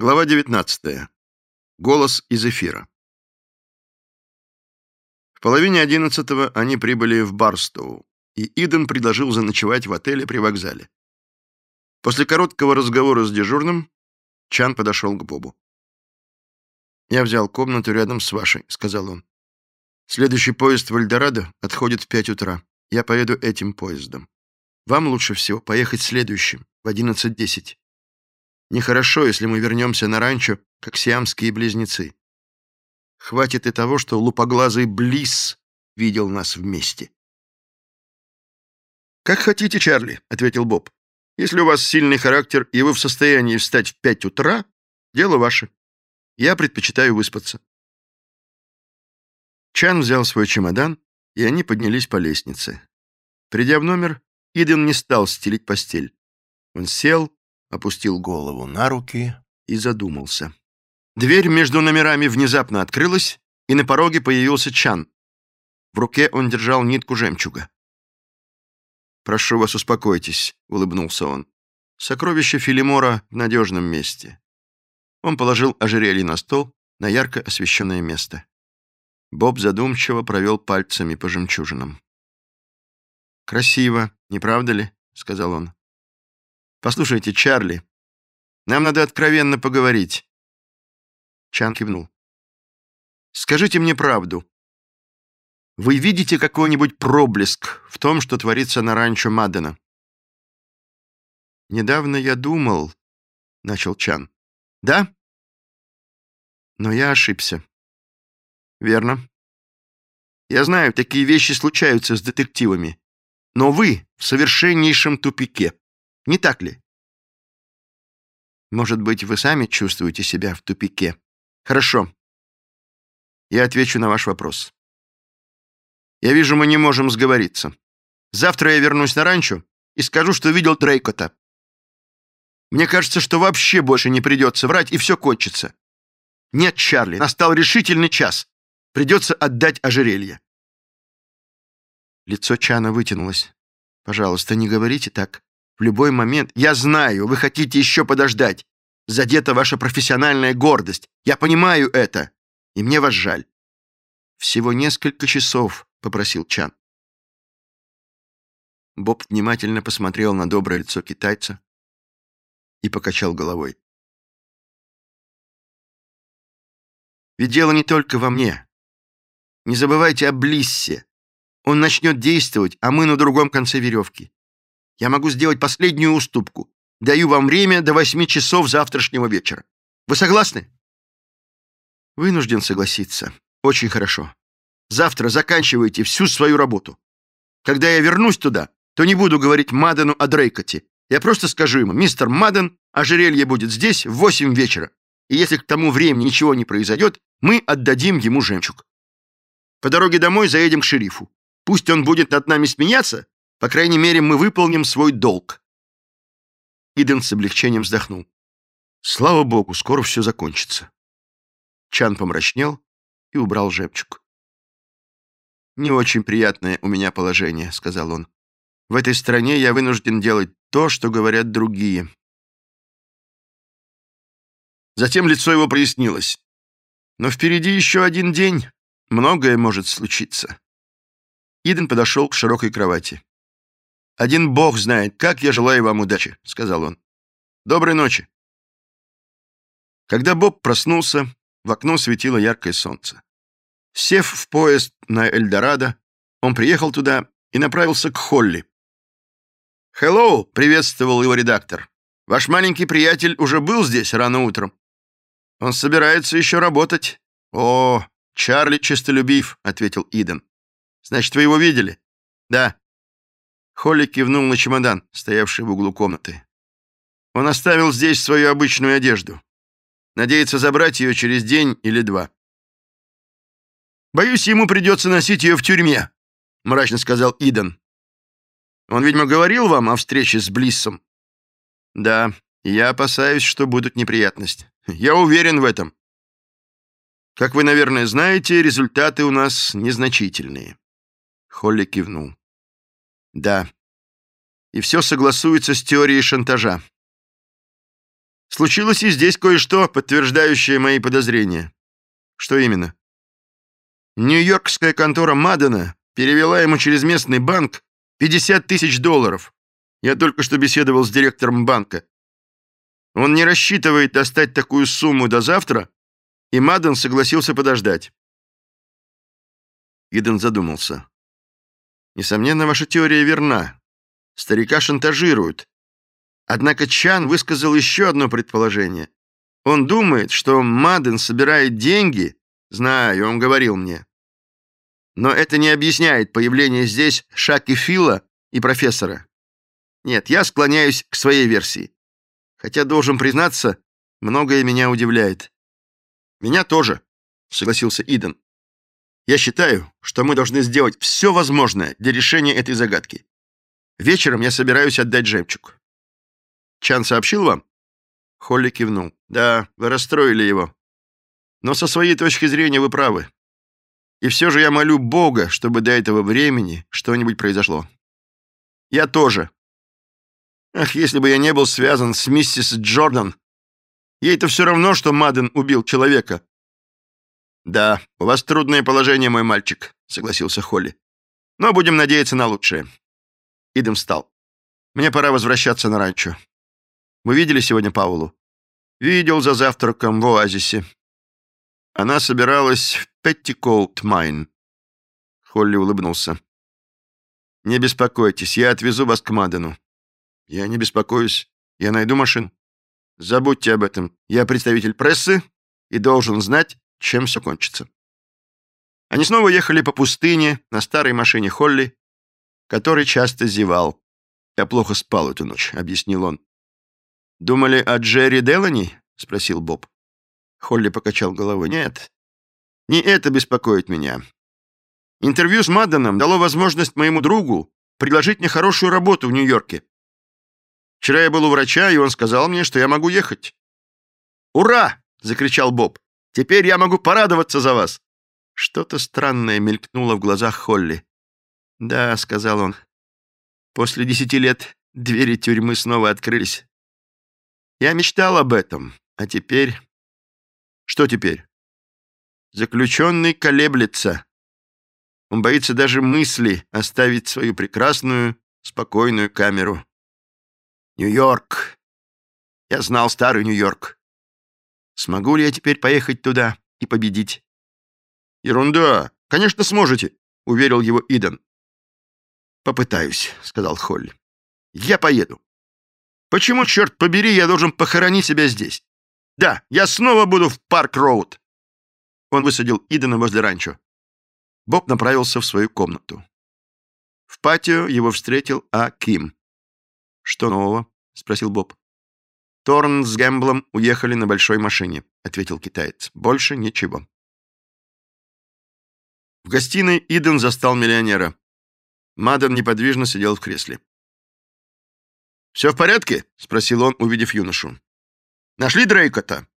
Глава 19. Голос из эфира. В половине одиннадцатого они прибыли в Барстоу, и Иден предложил заночевать в отеле при вокзале. После короткого разговора с дежурным Чан подошел к Бобу. «Я взял комнату рядом с вашей», — сказал он. «Следующий поезд в Эльдорадо отходит в пять утра. Я поеду этим поездом. Вам лучше всего поехать следующим, в одиннадцать десять. Нехорошо, если мы вернемся на ранчо, как сиамские близнецы. Хватит и того, что лупоглазый Близ видел нас вместе. «Как хотите, Чарли», — ответил Боб. «Если у вас сильный характер, и вы в состоянии встать в пять утра, дело ваше. Я предпочитаю выспаться». Чан взял свой чемодан, и они поднялись по лестнице. Придя в номер, Иден не стал стелить постель. Он сел, опустил голову на руки и задумался. Дверь между номерами внезапно открылась, и на пороге появился Чан. В руке он держал нитку жемчуга. «Прошу вас, успокойтесь», — улыбнулся он. «Сокровище Филимора в надежном месте». Он положил ожерелье на стол, на ярко освещенное место. Боб задумчиво провел пальцами по жемчужинам. «Красиво, не правда ли?» — сказал он. «Послушайте, Чарли, нам надо откровенно поговорить». Чан кивнул. «Скажите мне правду. Вы видите какой-нибудь проблеск в том, что творится на ранчо Мадена?» «Недавно я думал...» — начал Чан. «Да?» «Но я ошибся». «Верно. Я знаю, такие вещи случаются с детективами. Но вы в совершеннейшем тупике. Не так ли? Может быть, вы сами чувствуете себя в тупике? Хорошо. Я отвечу на ваш вопрос. Я вижу, мы не можем сговориться. Завтра я вернусь на ранчо и скажу, что видел Дрейкота. Мне кажется, что вообще больше не придется врать, и все кончится. Нет, Чарли, настал решительный час. Придется отдать ожерелье. Лицо Чана вытянулось. Пожалуйста, не говорите так. В любой момент... Я знаю, вы хотите еще подождать. Задета ваша профессиональная гордость. Я понимаю это. И мне вас жаль. Всего несколько часов, попросил Чан. Боб внимательно посмотрел на доброе лицо китайца и покачал головой. Ведь дело не только во мне. Не забывайте о Блиссе. Он начнет действовать, а мы на другом конце веревки. Я могу сделать последнюю уступку. Даю вам время до восьми часов завтрашнего вечера. Вы согласны? Вынужден согласиться. Очень хорошо. Завтра заканчивайте всю свою работу. Когда я вернусь туда, то не буду говорить Мадену о Дрейкоте. Я просто скажу ему, мистер Маден, ожерелье будет здесь в восемь вечера. И если к тому времени ничего не произойдет, мы отдадим ему жемчуг. По дороге домой заедем к шерифу. Пусть он будет над нами смеяться, по крайней мере, мы выполним свой долг. Иден с облегчением вздохнул. Слава богу, скоро все закончится. Чан помрачнел и убрал жемчуг. «Не очень приятное у меня положение», — сказал он. «В этой стране я вынужден делать то, что говорят другие». Затем лицо его прояснилось. «Но впереди еще один день. Многое может случиться». Иден подошел к широкой кровати. «Один бог знает, как я желаю вам удачи», — сказал он. «Доброй ночи». Когда Боб проснулся, в окно светило яркое солнце. Сев в поезд на Эльдорадо, он приехал туда и направился к Холли. «Хеллоу!» — приветствовал его редактор. «Ваш маленький приятель уже был здесь рано утром. Он собирается еще работать». «О, Чарли честолюбив», — ответил Иден. «Значит, вы его видели?» «Да». Холли кивнул на чемодан, стоявший в углу комнаты. Он оставил здесь свою обычную одежду. Надеется забрать ее через день или два. «Боюсь, ему придется носить ее в тюрьме», — мрачно сказал Иден. «Он, видимо, говорил вам о встрече с Блиссом?» «Да, я опасаюсь, что будут неприятности. Я уверен в этом. Как вы, наверное, знаете, результаты у нас незначительные». Холли кивнул. Да. И все согласуется с теорией шантажа. Случилось и здесь кое-что, подтверждающее мои подозрения. Что именно? Нью-Йоркская контора Мадена перевела ему через местный банк 50 тысяч долларов. Я только что беседовал с директором банка. Он не рассчитывает достать такую сумму до завтра, и Маден согласился подождать. Иден задумался. Несомненно, ваша теория верна. Старика шантажируют. Однако Чан высказал еще одно предположение. Он думает, что Маден собирает деньги. Знаю, он говорил мне. Но это не объясняет появление здесь Шаки Фила и профессора. Нет, я склоняюсь к своей версии. Хотя, должен признаться, многое меня удивляет. Меня тоже, согласился Иден. Я считаю, что мы должны сделать все возможное для решения этой загадки. Вечером я собираюсь отдать жемчуг. Чан сообщил вам? Холли кивнул. Да, вы расстроили его. Но со своей точки зрения вы правы. И все же я молю Бога, чтобы до этого времени что-нибудь произошло. Я тоже. Ах, если бы я не был связан с миссис Джордан. Ей-то все равно, что Маден убил человека. Да, у вас трудное положение, мой мальчик, согласился Холли. Но будем надеяться на лучшее. Идем встал. Мне пора возвращаться на ранчо. Вы видели сегодня Паулу? Видел за завтраком в оазисе. Она собиралась в Петтикоут Майн. Холли улыбнулся. Не беспокойтесь, я отвезу вас к Мадену. Я не беспокоюсь. Я найду машину. Забудьте об этом. Я представитель прессы и должен знать, чем все кончится. Они снова ехали по пустыне на старой машине Холли, который часто зевал. «Я плохо спал эту ночь», — объяснил он. «Думали о Джерри Делани?» — спросил Боб. Холли покачал головой. «Нет, не это беспокоит меня. Интервью с Мадданом дало возможность моему другу предложить мне хорошую работу в Нью-Йорке. Вчера я был у врача, и он сказал мне, что я могу ехать». «Ура!» — закричал Боб. «Теперь я могу порадоваться за вас!» Что-то странное мелькнуло в глазах Холли. «Да», — сказал он, — «после десяти лет двери тюрьмы снова открылись. Я мечтал об этом, а теперь...» «Что теперь?» «Заключенный колеблется. Он боится даже мысли оставить свою прекрасную, спокойную камеру. Нью-Йорк. Я знал старый Нью-Йорк. Смогу ли я теперь поехать туда и победить?» «Ерунда. Конечно, сможете», — уверил его Иден. «Попытаюсь», — сказал Холли. «Я поеду. Почему, черт побери, я должен похоронить себя здесь? Да, я снова буду в Парк-Роуд». Он высадил Идена возле ранчо. Боб направился в свою комнату. В патио его встретил А. Ким. «Что нового?» — спросил Боб. «Торн с Гэмблом уехали на большой машине», — ответил китаец. «Больше ничего». В гостиной Иден застал миллионера. Маден неподвижно сидел в кресле. «Все в порядке?» — спросил он, увидев юношу. «Нашли Дрейка-то?»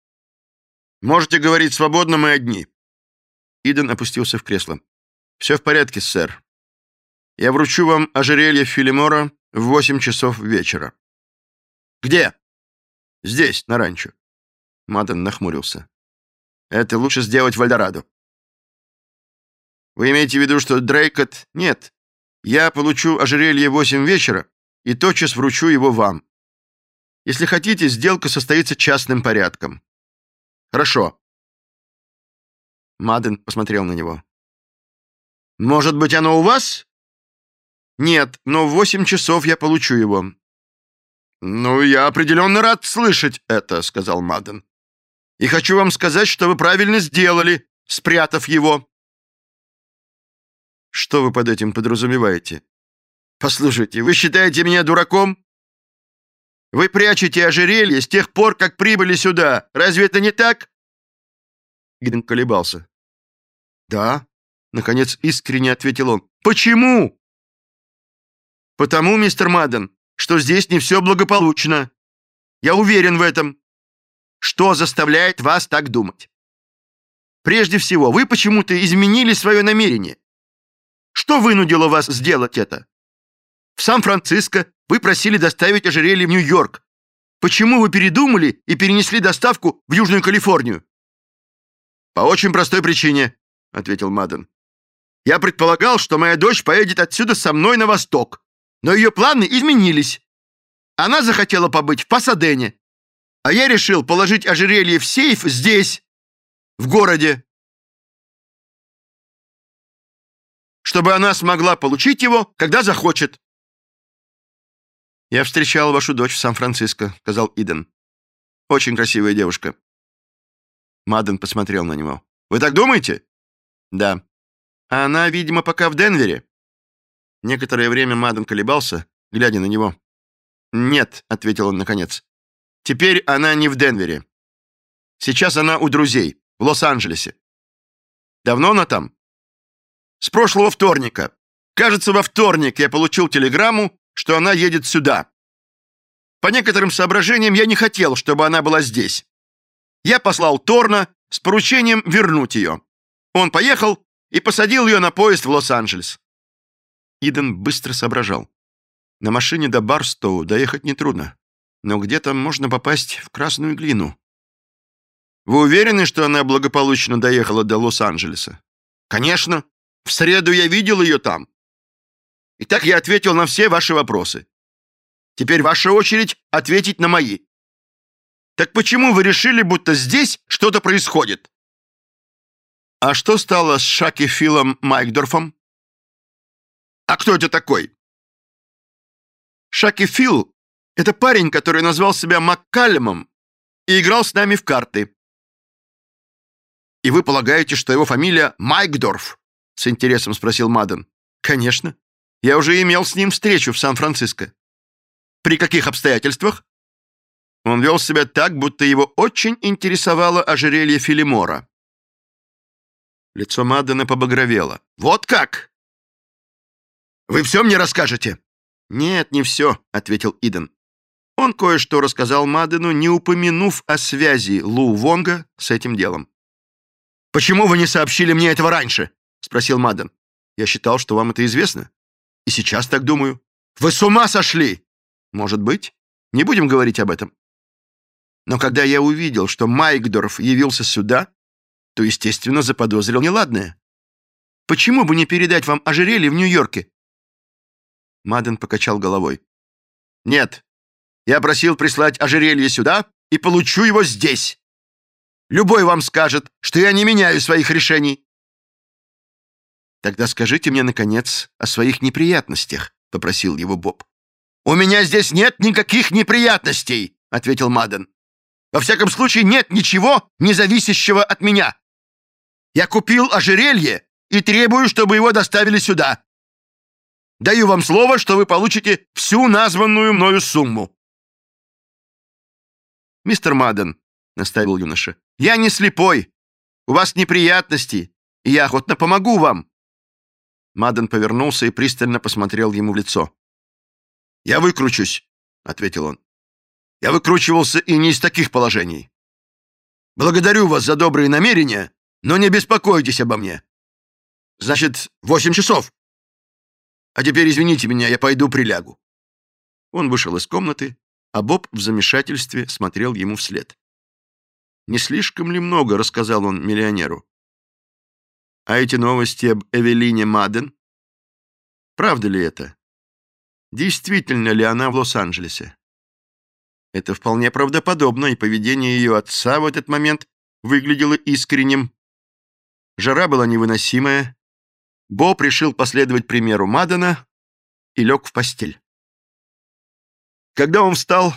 «Можете говорить свободно, мы одни». Иден опустился в кресло. «Все в порядке, сэр. Я вручу вам ожерелье Филимора в восемь часов вечера». «Где?» «Здесь, на ранчо». Маден нахмурился. «Это лучше сделать в Альдорадо». «Вы имеете в виду, что Дрейкот...» «Нет, я получу ожерелье в восемь вечера и тотчас вручу его вам. Если хотите, сделка состоится частным порядком. Хорошо. Маден посмотрел на него. Может быть, оно у вас? Нет, но в восемь часов я получу его. Ну, я определенно рад слышать это, сказал Маден. И хочу вам сказать, что вы правильно сделали, спрятав его. Что вы под этим подразумеваете? Послушайте, вы считаете меня дураком? Вы прячете ожерелье с тех пор, как прибыли сюда. Разве это не так? Гиден колебался. Да, наконец искренне ответил он. Почему? Потому, мистер Мадден, что здесь не все благополучно. Я уверен в этом. Что заставляет вас так думать? Прежде всего, вы почему-то изменили свое намерение. Что вынудило вас сделать это? В Сан-Франциско вы просили доставить ожерелье в Нью-Йорк. почему вы передумали и перенесли доставку в Южную Калифорнию?» «По очень простой причине», — ответил Мадден. «Я предполагал, что моя дочь поедет отсюда со мной на восток, но ее планы изменились. Она захотела побыть в Пасадене, а я решил положить ожерелье в сейф здесь, в городе, чтобы она смогла получить его, когда захочет. «Я встречал вашу дочь в Сан-Франциско», — сказал Иден. «Очень красивая девушка». Мадден посмотрел на него. «Вы так думаете?» «Да». «А она, видимо, пока в Денвере». Некоторое время Мадден колебался, глядя на него. «Нет», — ответил он наконец. «Теперь она не в Денвере. Сейчас она у друзей, в Лос-Анджелесе». «Давно она там?» «С прошлого вторника. Кажется, во вторник я получил телеграмму, что она едет сюда. По некоторым соображениям я не хотел, чтобы она была здесь. Я послал Торна с поручением вернуть ее. Он поехал и посадил ее на поезд в Лос-Анджелес. Иден быстро соображал. На машине до Барстоу доехать нетрудно, но где-то можно попасть в красную глину. Вы уверены, что она благополучно доехала до Лос-Анджелеса? Конечно. В среду я видел ее там. Итак, я ответил на все ваши вопросы. Теперь ваша очередь ответить на мои. Так почему вы решили, будто здесь что-то происходит? А что стало с Шаки Филом Майкдорфом? А кто это такой? Шаки Фил — это парень, который назвал себя Маккалемом и играл с нами в карты. И вы полагаете, что его фамилия Майкдорф? С интересом спросил Маден. Конечно. Я уже имел с ним встречу в Сан-Франциско. При каких обстоятельствах? Он вел себя так, будто его очень интересовало ожерелье Филимора. Лицо Маддена побагровело. «Вот как? Вы все мне расскажете?» «Нет, не все», — ответил Иден. Он кое-что рассказал Маддену, не упомянув о связи Лу Вонга с этим делом. «Почему вы не сообщили мне этого раньше?» — спросил Мадден. «Я считал, что вам это известно». И сейчас так думаю. Вы с ума сошли! Может быть. Не будем говорить об этом. Но когда я увидел, что Майкдорф явился сюда, то, естественно, заподозрил неладное. Почему бы не передать вам ожерелье в Нью-Йорке? Маден покачал головой. Нет, я просил прислать ожерелье сюда и получу его здесь. Любой вам скажет, что я не меняю своих решений. «Тогда скажите мне, наконец, о своих неприятностях», — попросил его Боб. «У меня здесь нет никаких неприятностей», — ответил Маден. «Во всяком случае, нет ничего, не зависящего от меня. Я купил ожерелье и требую, чтобы его доставили сюда. Даю вам слово, что вы получите всю названную мною сумму». «Мистер Маден», — наставил юноша, — «я не слепой. У вас неприятности, и я охотно помогу вам. Маден повернулся и пристально посмотрел ему в лицо. «Я выкручусь», — ответил он. «Я выкручивался и не из таких положений. Благодарю вас за добрые намерения, но не беспокойтесь обо мне. Значит, восемь часов. А теперь извините меня, я пойду прилягу». Он вышел из комнаты, а Боб в замешательстве смотрел ему вслед. Не слишком ли много рассказал он миллионеру? А эти новости об Эвелине Маден? Правда ли это? Действительно ли она в Лос-Анджелесе? Это вполне правдоподобно, и поведение ее отца в этот момент выглядело искренним. Жара была невыносимая. Боб решил последовать примеру Мадена и лег в постель. Когда он встал,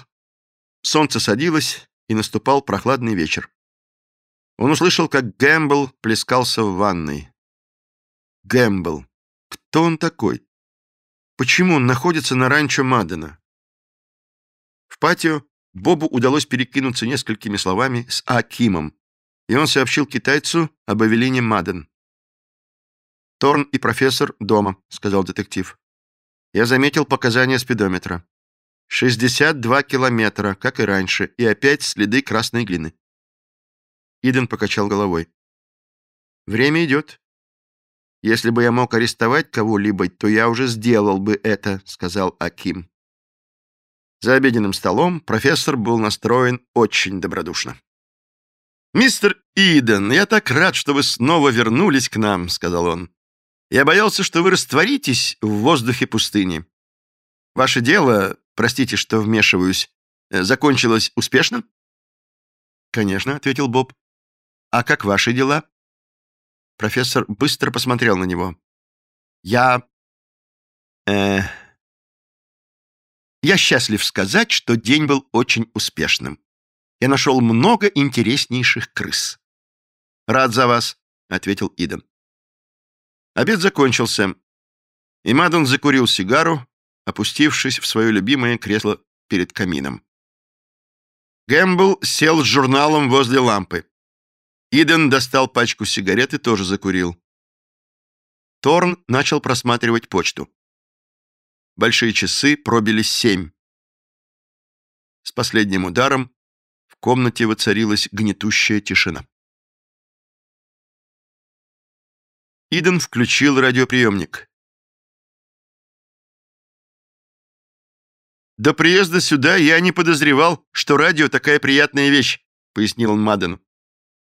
солнце садилось, и наступал прохладный вечер. Он услышал, как Гэмбл плескался в ванной. Гэмбл. Кто он такой? Почему он находится на ранчо Мадена? В патио Бобу удалось перекинуться несколькими словами с Акимом, и он сообщил китайцу об Авелине Маден. «Торн и профессор дома», — сказал детектив. Я заметил показания спидометра. 62 километра, как и раньше, и опять следы красной глины. Иден покачал головой. «Время идет. Если бы я мог арестовать кого-либо, то я уже сделал бы это», — сказал Аким. За обеденным столом профессор был настроен очень добродушно. «Мистер Иден, я так рад, что вы снова вернулись к нам», — сказал он. «Я боялся, что вы растворитесь в воздухе пустыни. Ваше дело, простите, что вмешиваюсь, э, закончилось успешно?» «Конечно», — ответил Боб. «А как ваши дела?» Профессор быстро посмотрел на него. «Я... э я счастлив сказать, что день был очень успешным. Я нашел много интереснейших крыс. «Рад за вас», — ответил Иден. Обед закончился, и Мадон закурил сигару, опустившись в свое любимое кресло перед камином. Гэмбл сел с журналом возле лампы. Иден достал пачку сигарет и тоже закурил. Торн начал просматривать почту. Большие часы пробили семь. С последним ударом в комнате воцарилась гнетущая тишина. Иден включил радиоприемник. «До приезда сюда я не подозревал, что радио такая приятная вещь», — пояснил он Мадену.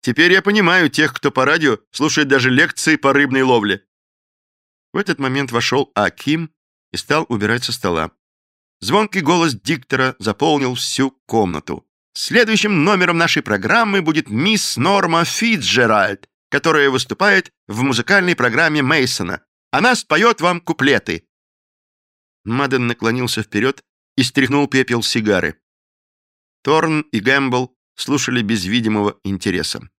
«Теперь я понимаю тех, кто по радио слушает даже лекции по рыбной ловле». В этот момент вошел Аким и стал убирать со стола. Звонкий голос диктора заполнил всю комнату. Следующим номером нашей программы будет мисс Норма Фитджеральд, которая выступает в музыкальной программе Мейсона. Она споет вам куплеты. Маден наклонился вперед и стряхнул пепел сигары. Торн и Гэмбл слушали без видимого интереса.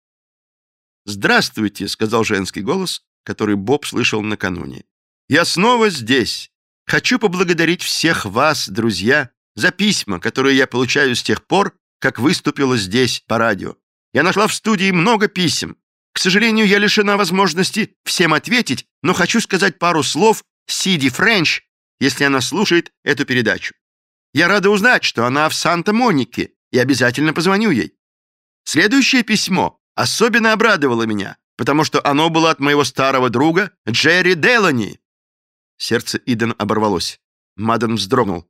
«Здравствуйте», — сказал женский голос, который Боб слышал накануне. «Я снова здесь. Хочу поблагодарить всех вас, друзья, за письма, которые я получаю с тех пор, как выступила здесь по радио. Я нашла в студии много писем. К сожалению, я лишена возможности всем ответить, но хочу сказать пару слов Сиди Френч, если она слушает эту передачу. Я рада узнать, что она в Санта-Монике, и обязательно позвоню ей. Следующее письмо особенно обрадовало меня, потому что оно было от моего старого друга Джерри Делани, Сердце Иден оборвалось. Маден вздрогнул.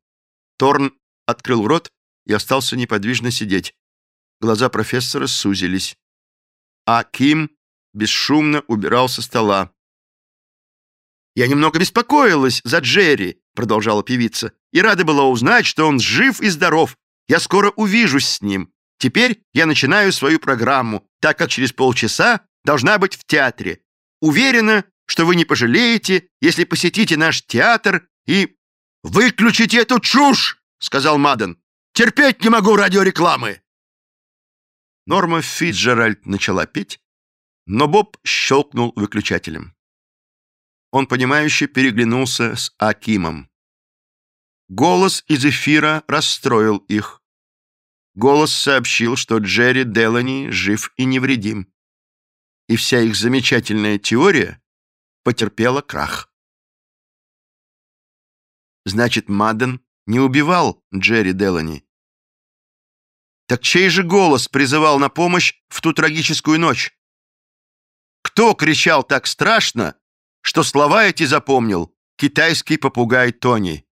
Торн открыл рот и остался неподвижно сидеть. Глаза профессора сузились. А Ким бесшумно убирал со стола. «Я немного беспокоилась за Джерри», — продолжала певица, «и рада была узнать, что он жив и здоров. Я скоро увижусь с ним. Теперь я начинаю свою программу, так как через полчаса должна быть в театре. Уверена, что вы не пожалеете, если посетите наш театр и... «Выключите эту чушь!» — сказал Маден. «Терпеть не могу радиорекламы!» Норма Фитджеральд начала петь, но Боб щелкнул выключателем. Он, понимающе переглянулся с Акимом. Голос из эфира расстроил их. Голос сообщил, что Джерри Делани жив и невредим. И вся их замечательная теория потерпела крах. Значит, Мадден не убивал Джерри Делани. Так чей же голос призывал на помощь в ту трагическую ночь? Кто кричал так страшно, что слова эти запомнил китайский попугай Тони?